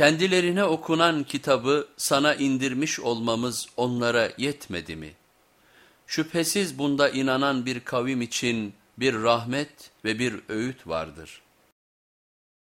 Kendilerine okunan kitabı sana indirmiş olmamız onlara yetmedi mi? Şüphesiz bunda inanan bir kavim için bir rahmet ve bir öğüt vardır.''